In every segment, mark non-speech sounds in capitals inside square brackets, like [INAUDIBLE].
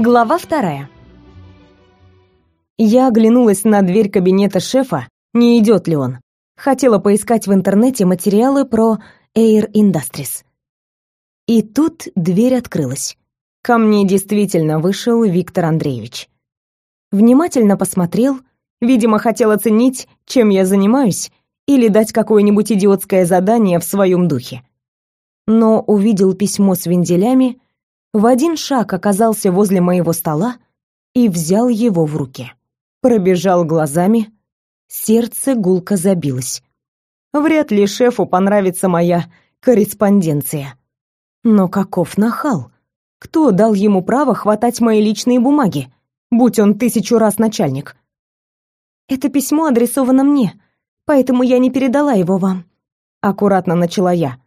Глава вторая. Я оглянулась на дверь кабинета шефа, не идет ли он. Хотела поискать в интернете материалы про Air Industries. И тут дверь открылась. Ко мне действительно вышел Виктор Андреевич. Внимательно посмотрел, видимо, хотел оценить, чем я занимаюсь, или дать какое-нибудь идиотское задание в своем духе. Но увидел письмо с вензелями, в один шаг оказался возле моего стола и взял его в руки. Пробежал глазами, сердце гулко забилось. Вряд ли шефу понравится моя корреспонденция. Но каков нахал! Кто дал ему право хватать мои личные бумаги, будь он тысячу раз начальник? Это письмо адресовано мне, поэтому я не передала его вам. Аккуратно начала я.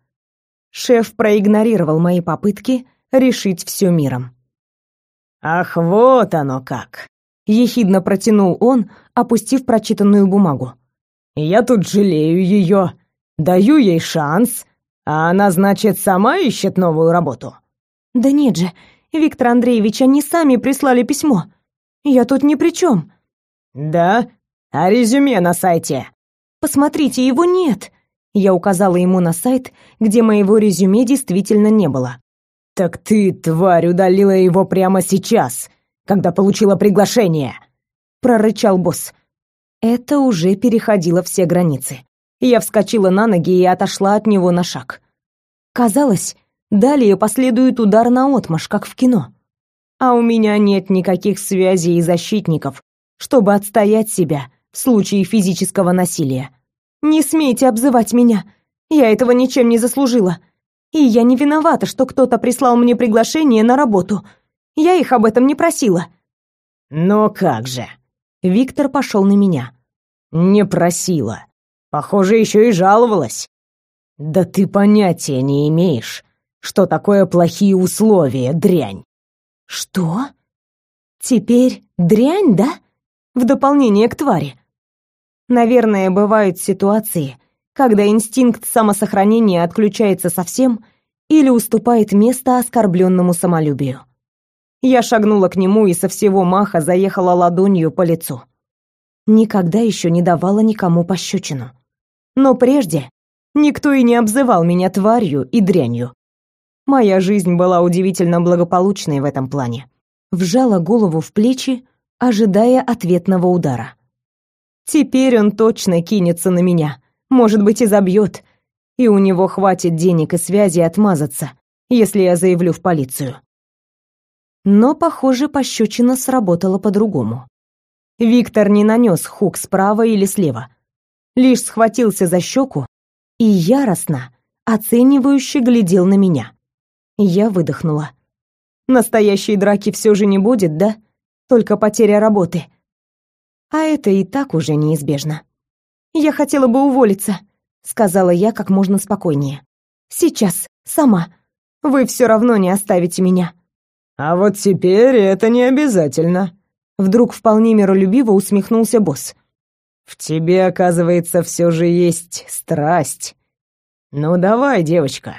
Шеф проигнорировал мои попытки решить все миром. «Ах, вот оно как!» — ехидно протянул он, опустив прочитанную бумагу. «Я тут жалею ее, даю ей шанс, а она, значит, сама ищет новую работу». «Да нет же, Виктор Андреевич, они сами прислали письмо. Я тут ни при чем». «Да? А резюме на сайте?» «Посмотрите, его нет». Я указала ему на сайт, где моего резюме действительно не было. «Так ты, тварь, удалила его прямо сейчас, когда получила приглашение!» прорычал босс. Это уже переходило все границы. Я вскочила на ноги и отошла от него на шаг. Казалось, далее последует удар на отмаш, как в кино. А у меня нет никаких связей и защитников, чтобы отстоять себя в случае физического насилия. Не смейте обзывать меня. Я этого ничем не заслужила. И я не виновата, что кто-то прислал мне приглашение на работу. Я их об этом не просила. Но как же? Виктор пошел на меня. Не просила. Похоже, еще и жаловалась. Да ты понятия не имеешь, что такое плохие условия, дрянь. Что? Теперь дрянь, да? В дополнение к твари. Наверное, бывают ситуации, когда инстинкт самосохранения отключается совсем или уступает место оскорбленному самолюбию. Я шагнула к нему и со всего маха заехала ладонью по лицу. Никогда еще не давала никому пощечину. Но прежде никто и не обзывал меня тварью и дрянью. Моя жизнь была удивительно благополучной в этом плане. Вжала голову в плечи, ожидая ответного удара. Теперь он точно кинется на меня, может быть, и забьет, и у него хватит денег и связи отмазаться, если я заявлю в полицию. Но, похоже, пощечина сработала по-другому. Виктор не нанес хук справа или слева, лишь схватился за щеку и яростно, оценивающе глядел на меня. Я выдохнула. Настоящей драки все же не будет, да? Только потеря работы. А это и так уже неизбежно. Я хотела бы уволиться, сказала я как можно спокойнее. Сейчас, сама. Вы все равно не оставите меня. А вот теперь это не обязательно. Вдруг вполне миролюбиво усмехнулся босс. В тебе, оказывается, все же есть страсть. Ну давай, девочка,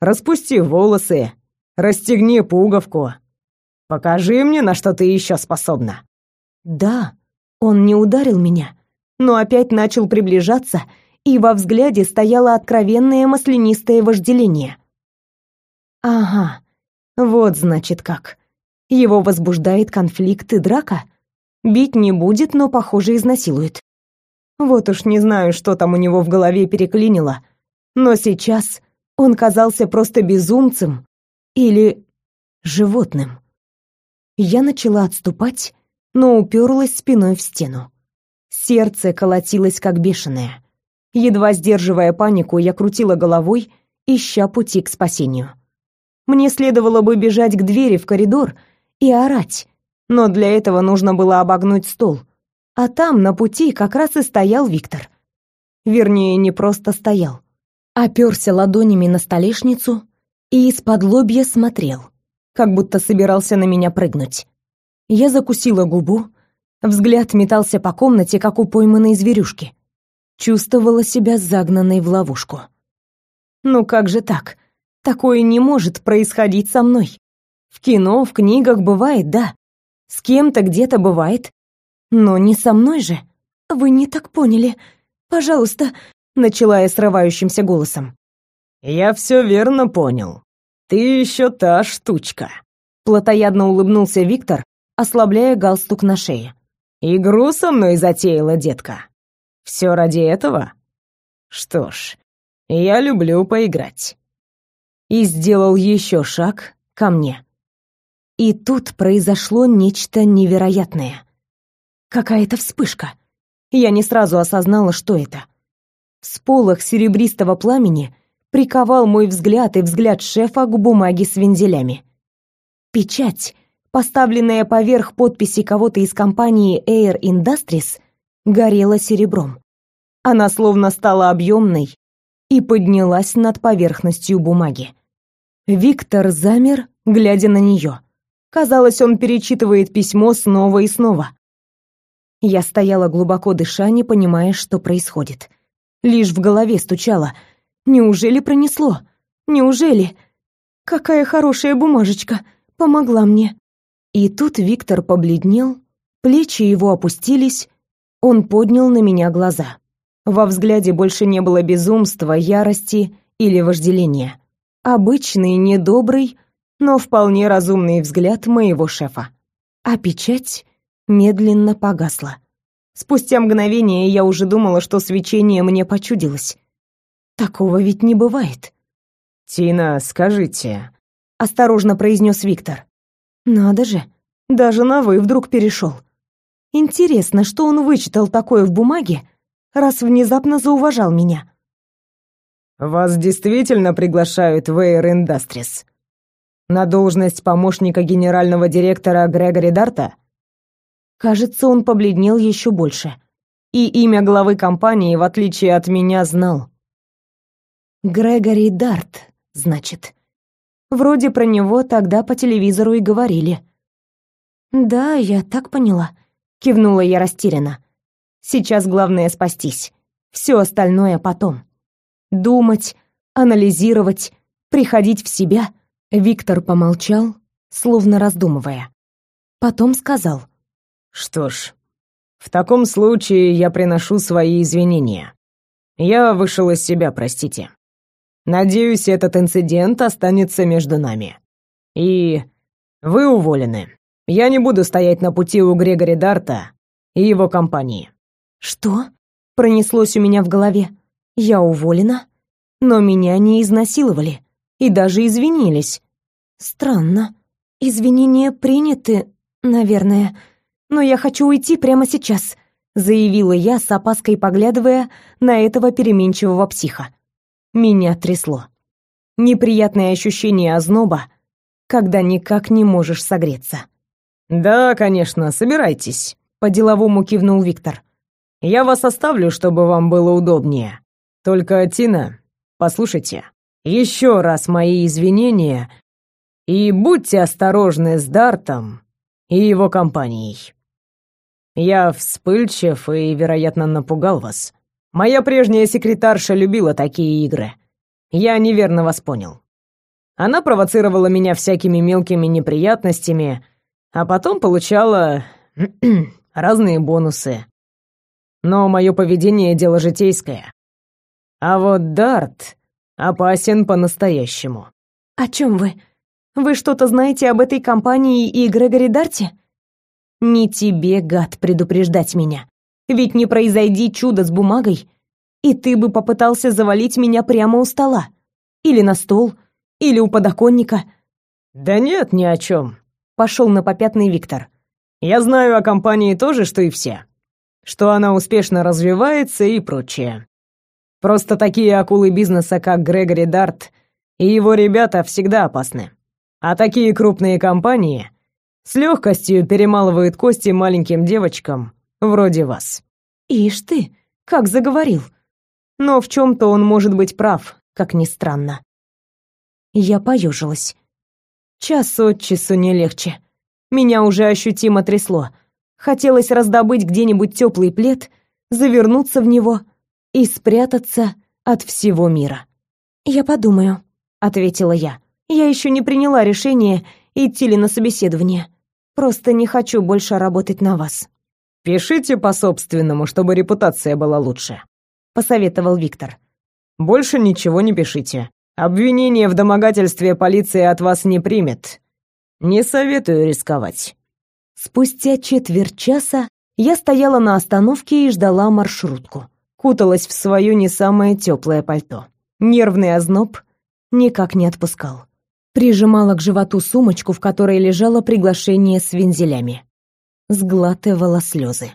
распусти волосы, расстегни пуговку. Покажи мне, на что ты еще способна. Да, он не ударил меня, но опять начал приближаться, и во взгляде стояло откровенное маслянистое вожделение. Ага, вот значит как. Его возбуждает конфликт и драка. Бить не будет, но, похоже, изнасилует. Вот уж не знаю, что там у него в голове переклинило, но сейчас он казался просто безумцем или животным. Я начала отступать, но уперлась спиной в стену. Сердце колотилось как бешеное. Едва сдерживая панику, я крутила головой, ища пути к спасению. Мне следовало бы бежать к двери в коридор и орать, но для этого нужно было обогнуть стол. А там, на пути, как раз и стоял Виктор. Вернее, не просто стоял. Оперся ладонями на столешницу и из-под лобья смотрел, как будто собирался на меня прыгнуть. Я закусила губу, взгляд метался по комнате, как у пойманной зверюшки. Чувствовала себя загнанной в ловушку. Ну как же так? Такое не может происходить со мной. В кино, в книгах бывает, да. С кем-то где-то бывает. Но не со мной же. Вы не так поняли. Пожалуйста, начала я срывающимся голосом. Я все верно понял. Ты еще та штучка. Платоядно улыбнулся Виктор, ослабляя галстук на шее. Игру со мной затеяла, детка. Все ради этого? Что ж, я люблю поиграть. И сделал еще шаг ко мне. И тут произошло нечто невероятное. Какая-то вспышка. Я не сразу осознала, что это. Всполох серебристого пламени приковал мой взгляд и взгляд шефа к бумаге с вензелями. Печать, поставленная поверх подписи кого-то из компании Air Industries, горела серебром. Она словно стала объемной и поднялась над поверхностью бумаги. Виктор замер, глядя на нее. Казалось, он перечитывает письмо снова и снова. Я стояла глубоко дыша, не понимая, что происходит. Лишь в голове стучало. Неужели пронесло? Неужели? Какая хорошая бумажечка. Помогла мне. И тут Виктор побледнел, плечи его опустились, он поднял на меня глаза. Во взгляде больше не было безумства, ярости или вожделения. Обычный, недобрый, но вполне разумный взгляд моего шефа. А печать медленно погасла. Спустя мгновение я уже думала, что свечение мне почудилось. Такого ведь не бывает. «Тина, скажите...» — осторожно произнес Виктор. «Надо же, даже на «вы» вдруг перешел. Интересно, что он вычитал такое в бумаге, раз внезапно зауважал меня». «Вас действительно приглашают в Air Industries?» На должность помощника генерального директора Грегори Дарта? Кажется, он побледнел еще больше. И имя главы компании, в отличие от меня, знал. Грегори Дарт, значит. Вроде про него тогда по телевизору и говорили. Да, я так поняла, кивнула я растерянно. Сейчас главное спастись. Все остальное потом. Думать, анализировать, приходить в себя — Виктор помолчал, словно раздумывая. Потом сказал. «Что ж, в таком случае я приношу свои извинения. Я вышел из себя, простите. Надеюсь, этот инцидент останется между нами. И вы уволены. Я не буду стоять на пути у Грегори Дарта и его компании». «Что?» — пронеслось у меня в голове. «Я уволена? Но меня не изнасиловали» и даже извинились. Странно. Извинения приняты, наверное, но я хочу уйти прямо сейчас, заявила я с опаской поглядывая на этого переменчивого психа. Меня трясло. Неприятное ощущение озноба, когда никак не можешь согреться. Да, конечно, собирайтесь, по-деловому кивнул Виктор. Я вас оставлю, чтобы вам было удобнее. Только, Тина, послушайте, еще раз мои извинения и будьте осторожны с Дартом и его компанией. Я вспыльчив и, вероятно, напугал вас. Моя прежняя секретарша любила такие игры. Я неверно вас понял. Она провоцировала меня всякими мелкими неприятностями, а потом получала [CLEARS THROAT] разные бонусы. Но мое поведение — дело житейское. А вот Дарт опасен по-настоящему. О чем вы? Вы что-то знаете об этой компании и Грегори Дарте? Не тебе, гад, предупреждать меня. Ведь не произойди чудо с бумагой, и ты бы попытался завалить меня прямо у стола. Или на стол, или у подоконника. Да нет, ни о чем. Пошел на попятный Виктор. Я знаю о компании тоже, что и все. Что она успешно развивается и прочее. Просто такие акулы бизнеса, как Грегори Дарт и его ребята, всегда опасны. А такие крупные компании с легкостью перемалывают кости маленьким девочкам вроде вас. Ишь ты, как заговорил. Но в чем-то он может быть прав, как ни странно. Я поежилась. Час от часу не легче. Меня уже ощутимо трясло. Хотелось раздобыть где-нибудь теплый плед, завернуться в него и спрятаться от всего мира. «Я подумаю», — ответила я. «Я еще не приняла решение идти ли на собеседование. Просто не хочу больше работать на вас. Пишите по собственному, чтобы репутация была лучше, посоветовал Виктор. Больше ничего не пишите. Обвинение в домогательстве полиция от вас не примет. Не советую рисковать. Спустя четверть часа я стояла на остановке и ждала маршрутку. Куталась в свое не самое теплое пальто. Нервный озноб никак не отпускал. Прижимала к животу сумочку, в которой лежало приглашение с вензелями. Сглатывала слезы.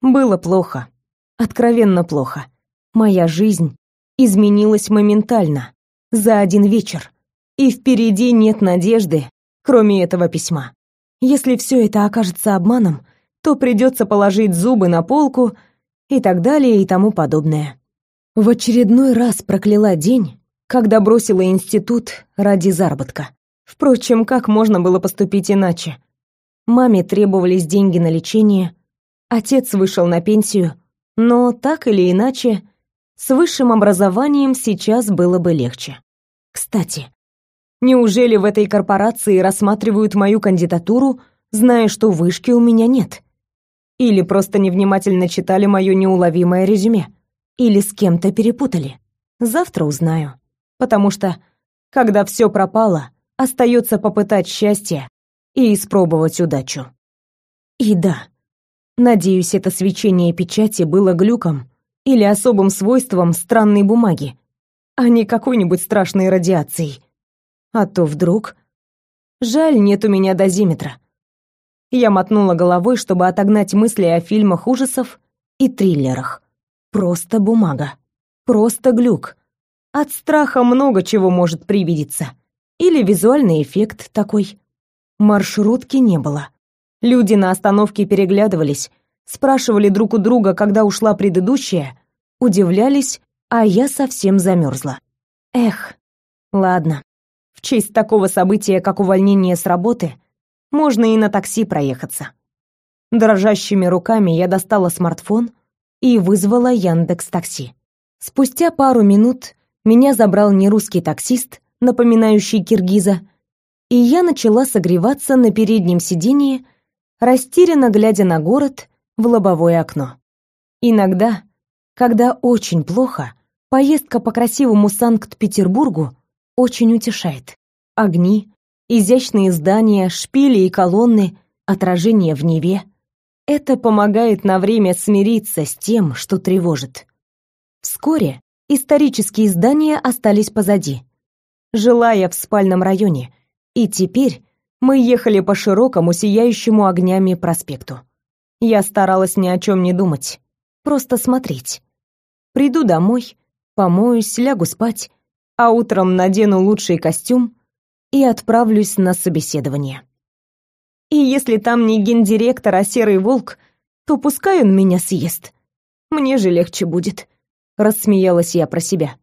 Было плохо. Откровенно плохо. Моя жизнь изменилась моментально, за один вечер. И впереди нет надежды, кроме этого письма. Если все это окажется обманом, то придется положить зубы на полку и так далее и тому подобное. В очередной раз прокляла день, когда бросила институт ради заработка. Впрочем, как можно было поступить иначе? Маме требовались деньги на лечение, отец вышел на пенсию, но так или иначе, с высшим образованием сейчас было бы легче. Кстати, неужели в этой корпорации рассматривают мою кандидатуру, зная, что вышки у меня нет? Или просто невнимательно читали мое неуловимое резюме? Или с кем-то перепутали? Завтра узнаю. Потому что, когда все пропало, остается попытать счастье и испробовать удачу. И да, надеюсь, это свечение печати было глюком или особым свойством странной бумаги, а не какой-нибудь страшной радиацией. А то вдруг... Жаль, нет у меня дозиметра. Я мотнула головой, чтобы отогнать мысли о фильмах ужасов и триллерах. Просто бумага. Просто глюк. От страха много чего может привидеться. Или визуальный эффект такой. Маршрутки не было. Люди на остановке переглядывались, спрашивали друг у друга, когда ушла предыдущая, удивлялись, а я совсем замерзла. Эх, ладно. В честь такого события, как увольнение с работы, можно и на такси проехаться. Дрожащими руками я достала смартфон и вызвала Яндекс Такси. Спустя пару минут меня забрал нерусский таксист, напоминающий киргиза, и я начала согреваться на переднем сиденье, растерянно глядя на город в лобовое окно. Иногда, когда очень плохо, поездка по красивому Санкт-Петербургу очень утешает. Огни, изящные здания, шпили и колонны, отражение в Неве. Это помогает на время смириться с тем, что тревожит. Вскоре исторические здания остались позади. Жила я в спальном районе, и теперь мы ехали по широкому, сияющему огнями проспекту. Я старалась ни о чем не думать, просто смотреть. Приду домой, помоюсь, лягу спать, а утром надену лучший костюм и отправлюсь на собеседование. И если там не гендиректор, а серый волк, то пускай он меня съест. Мне же легче будет. Рассмеялась я про себя.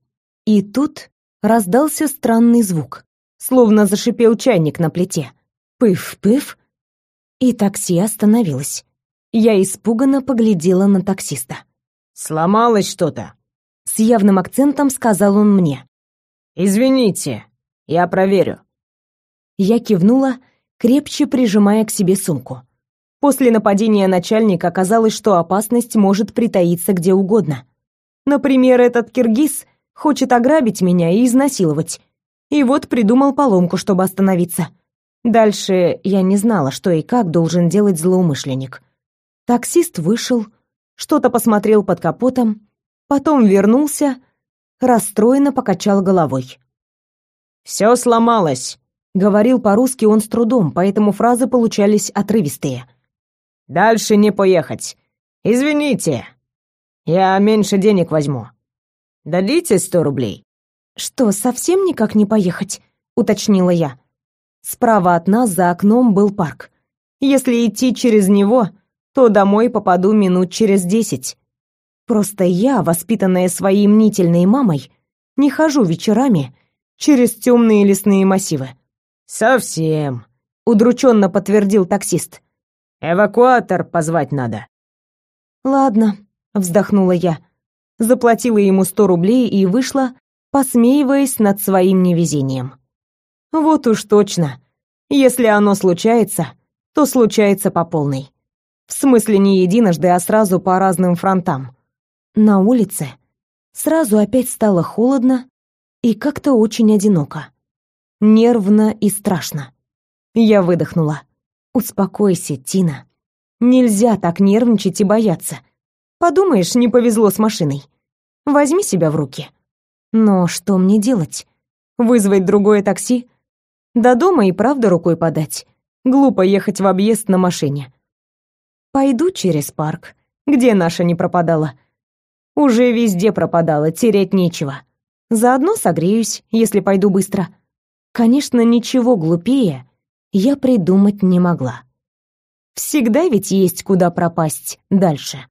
И тут раздался странный звук, словно зашипел чайник на плите. Пыф-пыф. И такси остановилось. Я испуганно поглядела на таксиста. «Сломалось что-то?» С явным акцентом сказал он мне. «Извините, я проверю». Я кивнула, крепче прижимая к себе сумку. После нападения начальника оказалось, что опасность может притаиться где угодно. Например, этот киргиз хочет ограбить меня и изнасиловать. И вот придумал поломку, чтобы остановиться. Дальше я не знала, что и как должен делать злоумышленник. Таксист вышел, что-то посмотрел под капотом, потом вернулся, расстроенно покачал головой. «Все сломалось», Говорил по-русски он с трудом, поэтому фразы получались отрывистые. «Дальше не поехать. Извините, я меньше денег возьму. Дадите сто рублей?» «Что, совсем никак не поехать?» — уточнила я. Справа от нас за окном был парк. Если идти через него, то домой попаду минут через десять. Просто я, воспитанная своей мнительной мамой, не хожу вечерами через темные лесные массивы. «Совсем», — удрученно подтвердил таксист. «Эвакуатор позвать надо». «Ладно», — вздохнула я. Заплатила ему сто рублей и вышла, посмеиваясь над своим невезением. «Вот уж точно. Если оно случается, то случается по полной. В смысле не единожды, а сразу по разным фронтам. На улице сразу опять стало холодно и как-то очень одиноко. Нервно и страшно. Я выдохнула. «Успокойся, Тина. Нельзя так нервничать и бояться. Подумаешь, не повезло с машиной. Возьми себя в руки. Но что мне делать? Вызвать другое такси? До дома и правда рукой подать. Глупо ехать в объезд на машине. Пойду через парк, где наша не пропадала. Уже везде пропадала, тереть нечего. Заодно согреюсь, если пойду быстро. Конечно, ничего глупее я придумать не могла. Всегда ведь есть куда пропасть дальше.